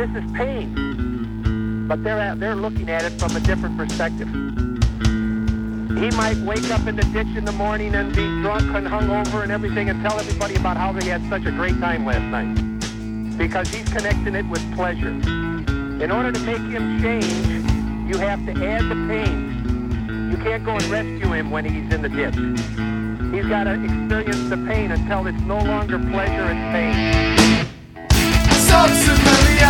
this is pain. But they're at, they're looking at it from a different perspective. He might wake up in the ditch in the morning and be drunk and hungover and everything and tell everybody about how they had such a great time last night. Because he's connecting it with pleasure. In order to make him change, you have to add the pain. You can't go and rescue him when he's in the ditch. He's got to experience the pain until it's no longer pleasure, and pain. Subsequently